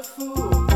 beautiful.